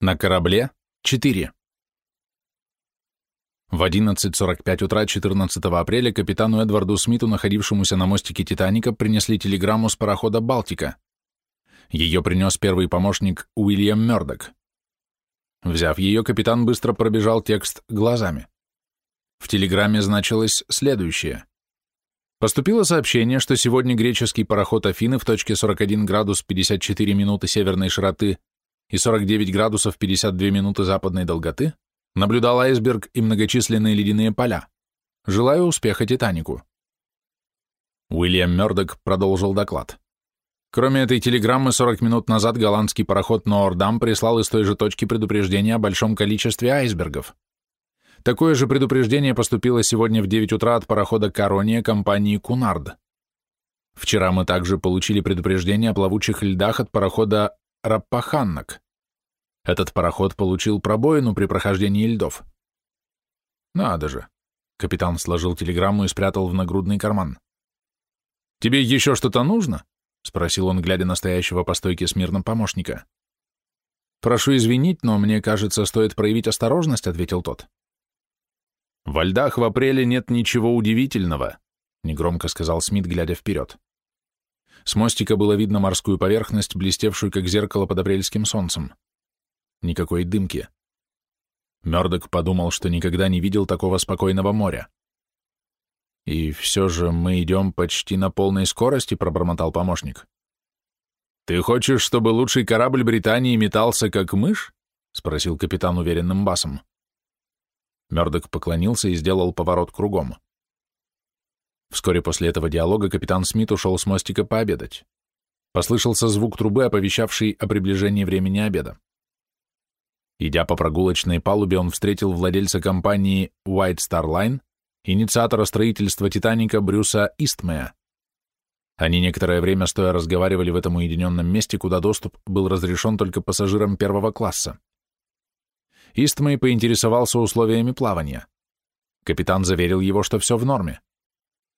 На корабле — 4. В 11.45 утра 14 апреля капитану Эдварду Смиту, находившемуся на мостике «Титаника», принесли телеграмму с парохода «Балтика». Ее принес первый помощник Уильям Мёрдок. Взяв ее, капитан быстро пробежал текст глазами. В телеграмме значилось следующее. Поступило сообщение, что сегодня греческий пароход «Афины» в точке 41 градус 54 минуты северной широты и 49 градусов 52 минуты западной долготы наблюдал айсберг и многочисленные ледяные поля. Желаю успеха «Титанику». Уильям Мёрдок продолжил доклад. Кроме этой телеграммы, 40 минут назад голландский пароход Ноордам прислал из той же точки предупреждение о большом количестве айсбергов. Такое же предупреждение поступило сегодня в 9 утра от парохода Корония компании Кунард. Вчера мы также получили предупреждение о плавучих льдах от парохода Раппаханнак. Этот пароход получил пробоину при прохождении льдов. Надо же. Капитан сложил телеграмму и спрятал в нагрудный карман. «Тебе еще что-то нужно?» — спросил он, глядя на стоящего по стойке смирно помощника. «Прошу извинить, но мне кажется, стоит проявить осторожность», — ответил тот. «Во льдах в апреле нет ничего удивительного», — негромко сказал Смит, глядя вперед. С мостика было видно морскую поверхность, блестевшую, как зеркало под апрельским солнцем никакой дымки. Мёрдок подумал, что никогда не видел такого спокойного моря. «И все же мы идем почти на полной скорости», — пробормотал помощник. «Ты хочешь, чтобы лучший корабль Британии метался, как мышь?» — спросил капитан уверенным басом. Мёрдок поклонился и сделал поворот кругом. Вскоре после этого диалога капитан Смит ушел с мостика пообедать. Послышался звук трубы, оповещавший о приближении времени обеда. Идя по прогулочной палубе, он встретил владельца компании White Star Line, инициатора строительства «Титаника» Брюса Истмея. Они некоторое время стоя разговаривали в этом уединенном месте, куда доступ был разрешен только пассажирам первого класса. Истмей поинтересовался условиями плавания. Капитан заверил его, что все в норме.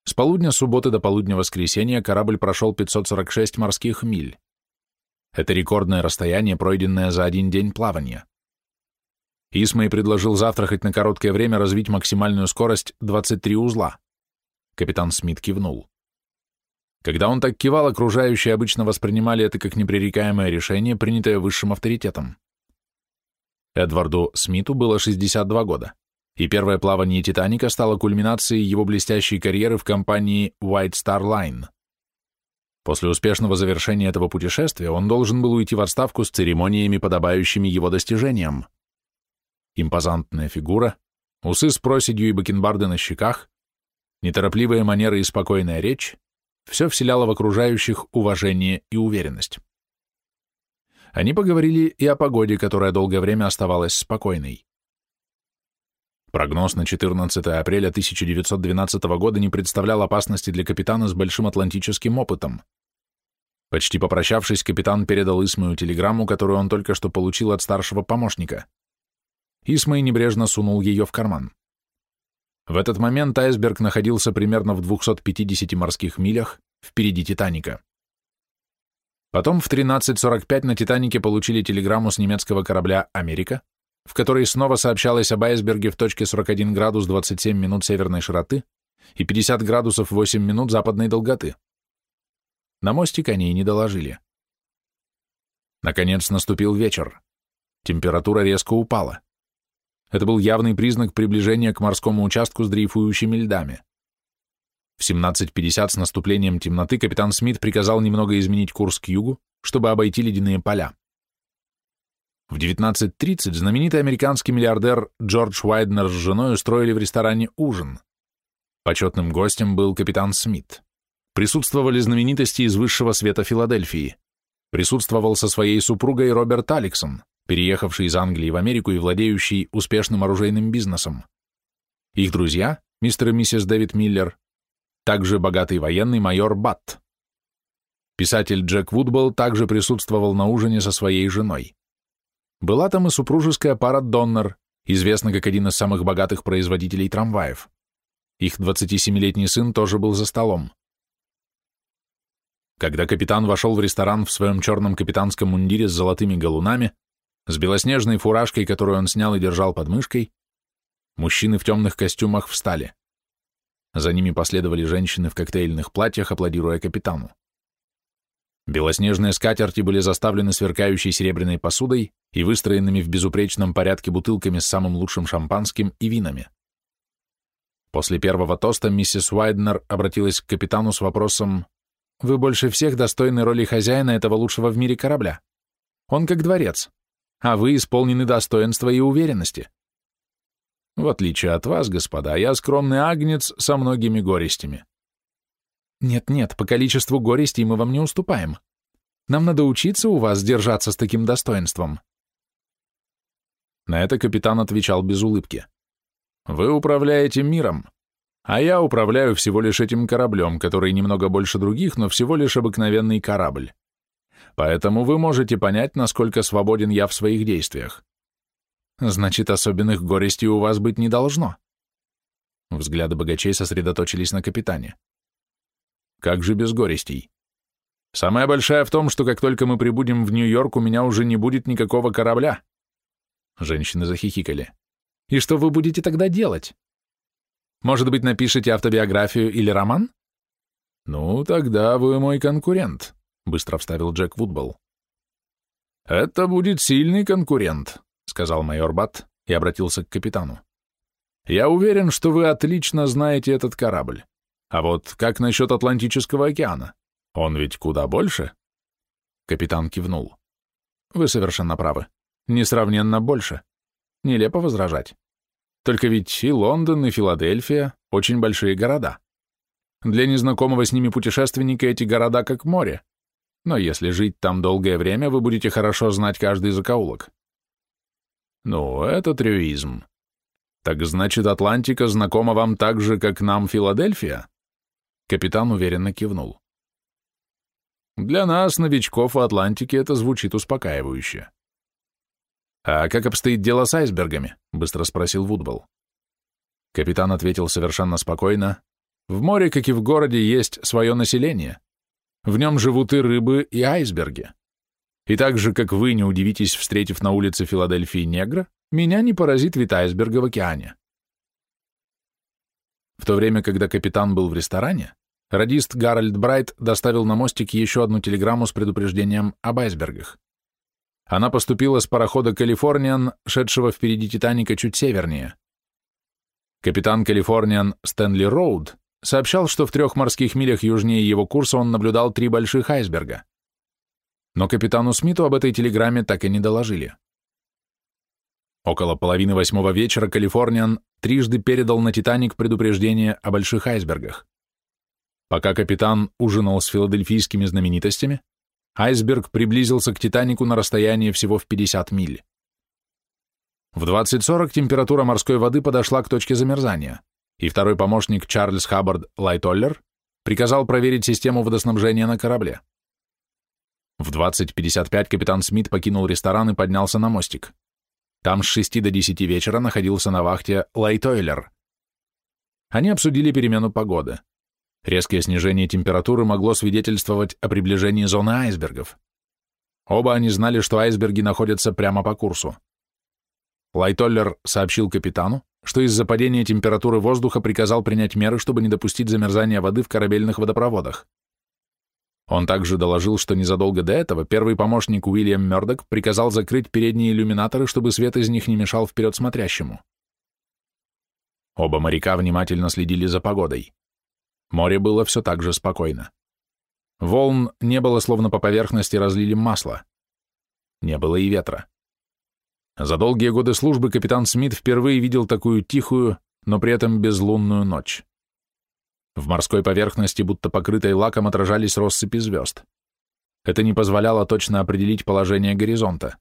С полудня субботы до полудня воскресенья корабль прошел 546 морских миль. Это рекордное расстояние, пройденное за один день плавания. Исмай предложил завтра хоть на короткое время развить максимальную скорость 23 узла. Капитан Смит кивнул. Когда он так кивал, окружающие обычно воспринимали это как непререкаемое решение, принятое высшим авторитетом. Эдварду Смиту было 62 года, и первое плавание «Титаника» стало кульминацией его блестящей карьеры в компании White Star Line. После успешного завершения этого путешествия он должен был уйти в отставку с церемониями, подобающими его достижениям импозантная фигура, усы с проседью и бакенбарды на щеках, неторопливые манеры и спокойная речь — все вселяло в окружающих уважение и уверенность. Они поговорили и о погоде, которая долгое время оставалась спокойной. Прогноз на 14 апреля 1912 года не представлял опасности для капитана с большим атлантическим опытом. Почти попрощавшись, капитан передал Исмаю телеграмму, которую он только что получил от старшего помощника. Исмай небрежно сунул ее в карман. В этот момент айсберг находился примерно в 250 морских милях впереди Титаника. Потом в 13.45 на Титанике получили телеграмму с немецкого корабля «Америка», в которой снова сообщалось об айсберге в точке 41 градус 27 минут северной широты и 50 градусов 8 минут западной долготы. На мостик они и не доложили. Наконец наступил вечер. Температура резко упала. Это был явный признак приближения к морскому участку с дрейфующими льдами. В 17.50 с наступлением темноты капитан Смит приказал немного изменить курс к югу, чтобы обойти ледяные поля. В 19.30 знаменитый американский миллиардер Джордж Уайднер с женой устроили в ресторане ужин. Почетным гостем был капитан Смит. Присутствовали знаменитости из высшего света Филадельфии. Присутствовал со своей супругой Роберт Алексон, переехавший из Англии в Америку и владеющий успешным оружейным бизнесом. Их друзья, мистер и миссис Дэвид Миллер, также богатый военный майор Батт. Писатель Джек Вудбелл также присутствовал на ужине со своей женой. Была там и супружеская пара Доннер, известна как один из самых богатых производителей трамваев. Их 27-летний сын тоже был за столом. Когда капитан вошел в ресторан в своем черном капитанском мундире с золотыми галунами, с белоснежной фуражкой, которую он снял и держал под мышкой, мужчины в темных костюмах встали. За ними последовали женщины в коктейльных платьях, аплодируя капитану. Белоснежные скатерти были заставлены сверкающей серебряной посудой и выстроенными в безупречном порядке бутылками с самым лучшим шампанским и винами. После первого тоста миссис Уайднер обратилась к капитану с вопросом «Вы больше всех достойны роли хозяина этого лучшего в мире корабля. Он как дворец, а вы исполнены достоинства и уверенности. В отличие от вас, господа, я скромный агнец со многими горестями. Нет-нет, по количеству горестей мы вам не уступаем. Нам надо учиться у вас держаться с таким достоинством. На это капитан отвечал без улыбки. Вы управляете миром, а я управляю всего лишь этим кораблем, который немного больше других, но всего лишь обыкновенный корабль. Поэтому вы можете понять, насколько свободен я в своих действиях. Значит, особенных горестей у вас быть не должно. Взгляды богачей сосредоточились на капитане. Как же без горестей? Самая большая в том, что как только мы прибудем в Нью-Йорк, у меня уже не будет никакого корабля. Женщины захихикали. И что вы будете тогда делать? Может быть, напишите автобиографию или роман? Ну, тогда вы мой конкурент, быстро вставил Джек Вудболл. Это будет сильный конкурент, сказал майор Бат и обратился к капитану. «Я уверен, что вы отлично знаете этот корабль. А вот как насчет Атлантического океана? Он ведь куда больше?» Капитан кивнул. «Вы совершенно правы. Несравненно больше. Нелепо возражать. Только ведь и Лондон, и Филадельфия — очень большие города. Для незнакомого с ними путешественника эти города как море. Но если жить там долгое время, вы будете хорошо знать каждый закоулок. Ну, это трюизм. Так значит, Атлантика знакома вам так же, как нам Филадельфия? Капитан уверенно кивнул. Для нас, новичков в Атлантике, это звучит успокаивающе. «А как обстоит дело с айсбергами?» — быстро спросил Вудбол. Капитан ответил совершенно спокойно. «В море, как и в городе, есть свое население. В нем живут и рыбы, и айсберги. И так же, как вы не удивитесь, встретив на улице Филадельфии негра, меня не поразит вид айсберга в океане. В то время, когда капитан был в ресторане, радист Гарольд Брайт доставил на мостик еще одну телеграмму с предупреждением об айсбергах. Она поступила с парохода «Калифорниан», шедшего впереди «Титаника» чуть севернее. Капитан «Калифорниан» Стэнли Роуд сообщал, что в трех морских милях южнее его курса он наблюдал три больших айсберга но капитану Смиту об этой телеграмме так и не доложили. Около половины восьмого вечера Калифорниан трижды передал на «Титаник» предупреждение о больших айсбергах. Пока капитан ужинал с филадельфийскими знаменитостями, айсберг приблизился к «Титанику» на расстояние всего в 50 миль. В 20.40 температура морской воды подошла к точке замерзания, и второй помощник Чарльз Хаббард Лайтоллер приказал проверить систему водоснабжения на корабле. В 20.55 капитан Смит покинул ресторан и поднялся на мостик. Там с 6 до 10 вечера находился на вахте Лайтойлер. Они обсудили перемену погоды. Резкое снижение температуры могло свидетельствовать о приближении зоны айсбергов. Оба они знали, что айсберги находятся прямо по курсу. Лайтоллер сообщил капитану, что из-за падения температуры воздуха приказал принять меры, чтобы не допустить замерзания воды в корабельных водопроводах. Он также доложил, что незадолго до этого первый помощник Уильям Мёрдок приказал закрыть передние иллюминаторы, чтобы свет из них не мешал вперед смотрящему. Оба моряка внимательно следили за погодой. Море было все так же спокойно. Волн не было, словно по поверхности разлили масло. Не было и ветра. За долгие годы службы капитан Смит впервые видел такую тихую, но при этом безлунную ночь. В морской поверхности, будто покрытой лаком, отражались россыпи звезд. Это не позволяло точно определить положение горизонта.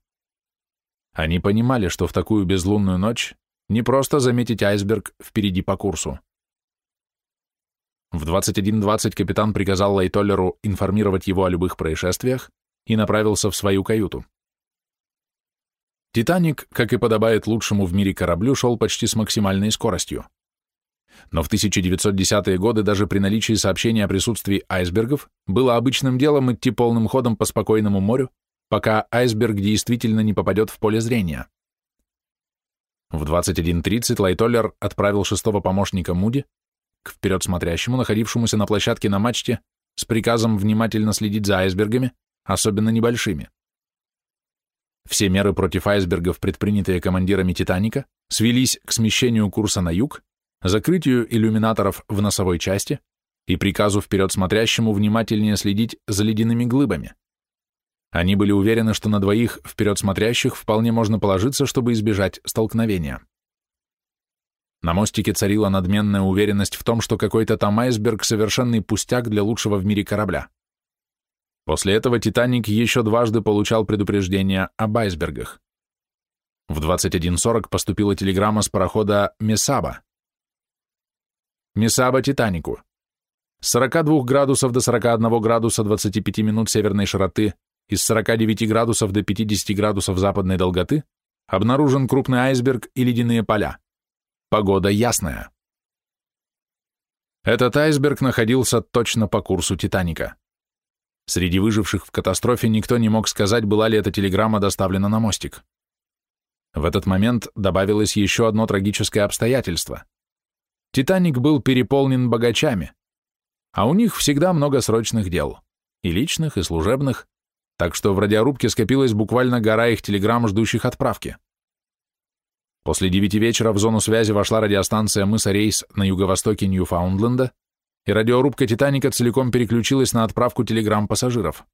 Они понимали, что в такую безлунную ночь не просто заметить айсберг впереди по курсу. В 21.20 капитан приказал Лайтоллеру информировать его о любых происшествиях и направился в свою каюту. «Титаник», как и подобает лучшему в мире кораблю, шел почти с максимальной скоростью но в 1910-е годы даже при наличии сообщения о присутствии айсбергов было обычным делом идти полным ходом по спокойному морю, пока айсберг действительно не попадет в поле зрения. В 21.30 Лайтоллер отправил шестого помощника Муди к вперед смотрящему, находившемуся на площадке на мачте, с приказом внимательно следить за айсбергами, особенно небольшими. Все меры против айсбергов, предпринятые командирами «Титаника», свелись к смещению курса на юг, закрытию иллюминаторов в носовой части и приказу вперед смотрящему внимательнее следить за ледяными глыбами. Они были уверены, что на двоих вперед смотрящих вполне можно положиться, чтобы избежать столкновения. На мостике царила надменная уверенность в том, что какой-то там айсберг — совершенный пустяк для лучшего в мире корабля. После этого «Титаник» еще дважды получал предупреждение об айсбергах. В 21.40 поступила телеграмма с парохода «Месаба». «Месаба Титанику. С 42 градусов до 41 градуса 25 минут северной широты из 49 градусов до 50 градусов западной долготы обнаружен крупный айсберг и ледяные поля. Погода ясная. Этот айсберг находился точно по курсу «Титаника». Среди выживших в катастрофе никто не мог сказать, была ли эта телеграмма доставлена на мостик. В этот момент добавилось еще одно трагическое обстоятельство. «Титаник» был переполнен богачами, а у них всегда много срочных дел, и личных, и служебных, так что в радиорубке скопилась буквально гора их телеграмм, ждущих отправки. После девяти вечера в зону связи вошла радиостанция мыса Рейс на юго-востоке Ньюфаундленда, и радиорубка «Титаника» целиком переключилась на отправку телеграмм пассажиров.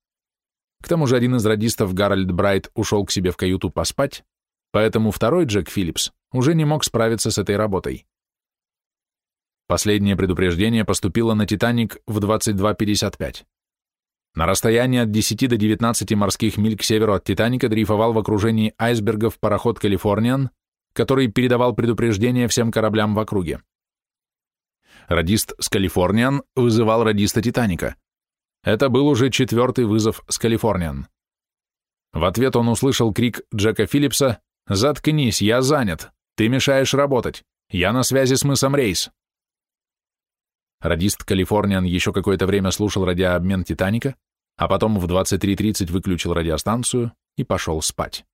К тому же один из радистов, Гарольд Брайд, ушел к себе в каюту поспать, поэтому второй Джек Филлипс уже не мог справиться с этой работой. Последнее предупреждение поступило на «Титаник» в 22.55. На расстоянии от 10 до 19 морских миль к северу от «Титаника» дрейфовал в окружении айсбергов пароход «Калифорниан», который передавал предупреждение всем кораблям в округе. Радист с «Калифорниан» вызывал радиста «Титаника». Это был уже четвертый вызов с «Калифорниан». В ответ он услышал крик Джека Филлипса «Заткнись, я занят! Ты мешаешь работать! Я на связи с мысом Рейс!» Радист Калифорниан еще какое-то время слушал радиообмен «Титаника», а потом в 23.30 выключил радиостанцию и пошел спать.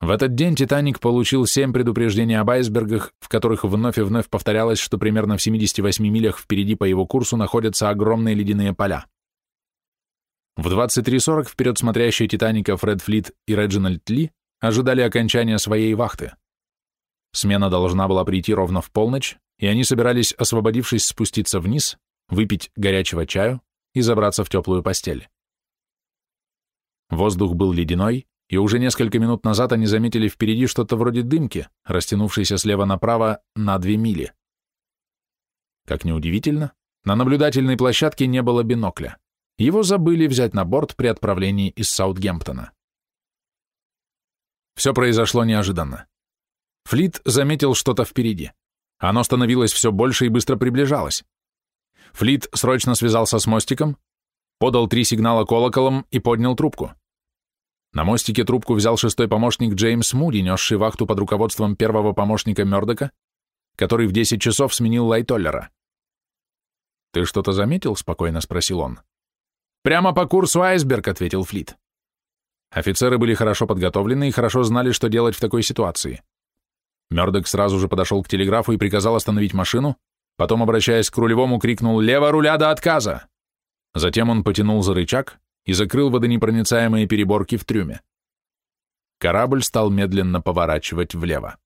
В этот день «Титаник» получил семь предупреждений об айсбергах, в которых вновь и вновь повторялось, что примерно в 78 милях впереди по его курсу находятся огромные ледяные поля. В 23.40 вперед смотрящие «Титаника» Фред Флит и Реджинальд Ли ожидали окончания своей вахты. Смена должна была прийти ровно в полночь, и они собирались, освободившись, спуститься вниз, выпить горячего чаю и забраться в теплую постель. Воздух был ледяной, и уже несколько минут назад они заметили впереди что-то вроде дымки, растянувшейся слева направо на две мили. Как неудивительно, на наблюдательной площадке не было бинокля. Его забыли взять на борт при отправлении из Саутгемптона. Все произошло неожиданно. Флит заметил что-то впереди. Оно становилось все больше и быстро приближалось. Флит срочно связался с мостиком, подал три сигнала колоколом и поднял трубку. На мостике трубку взял шестой помощник Джеймс Муди, несший вахту под руководством первого помощника Мёрдока, который в 10 часов сменил Лайтоллера. «Ты что-то заметил?» — спокойно спросил он. «Прямо по курсу айсберг», — ответил Флит. Офицеры были хорошо подготовлены и хорошо знали, что делать в такой ситуации. Мёрдок сразу же подошел к телеграфу и приказал остановить машину, потом, обращаясь к рулевому, крикнул «Лево руля до отказа!». Затем он потянул за рычаг и закрыл водонепроницаемые переборки в трюме. Корабль стал медленно поворачивать влево.